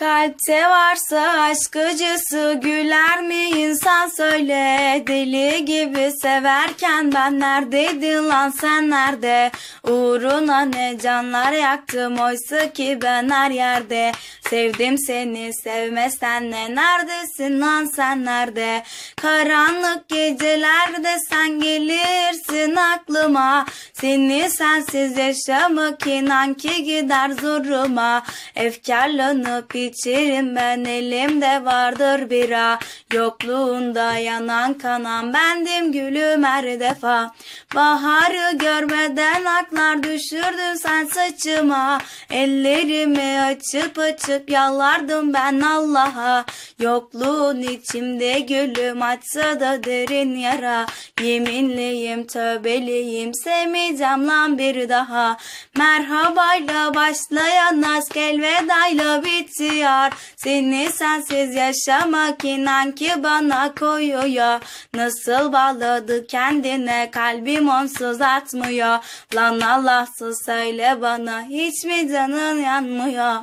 Kalpte varsa aşk acısı güler mi insan? Söyle Deli gibi severken ben neredeydin lan sen nerede? Uğruna ne canlar yaktım oysa ki ben her yerde. Sevdim seni sevmesen ne neredesin lan sen nerede Karanlık gecelerde sen gelirsin aklıma. Seni sensiz yaşamak inan ki gider zoruma. Efkarlanıp içerim ben elimde vardır bira. Yokluğunda yanan kanan bendim gülüm her defa Baharı görmeden aklar düşürdün sen saçıma. Ellerimi açıp açıp yalvardım ben Allah'a. Yokluğun içimde gülüm açsa da derin yara. Yeminliyim tövbeliyim sevmeyeceğim lan bir daha. Merhabayla başlayan aşk elvedayla bitiyor. Seni sensiz yaşamak inan ki bana koyuyor. Nasıl bağladı kendine kalbim onsuz atmıyor. Lan Allahsız söyle bana hiç mi canın yanmıyor?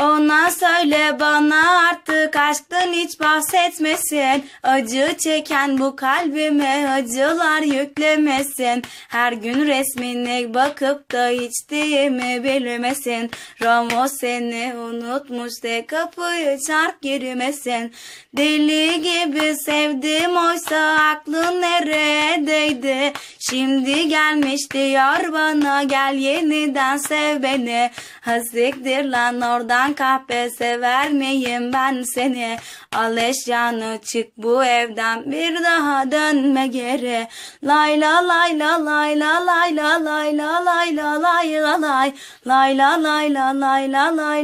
Ona söyle bana artık aşktan hiç bahsetmesin. Acı çeken bu kalbime acılar yüklemesin. Her gün resmine bakıp da içtiğimi bilmesin. Ramo seni unutmuş de kapıyı çarp girmesin. Deli gibi sevdim oysa aklın neredeydi Şimdi gelmiş diyor bana gel yeniden sev beni. Hasiktir lan oradan kahpe sever miyim ben seni? Al eşyanı çık bu evden bir daha dönme geri. Lay la lay la lay la lay la lay la lay la lay la lay. Lay la lay la lay la lay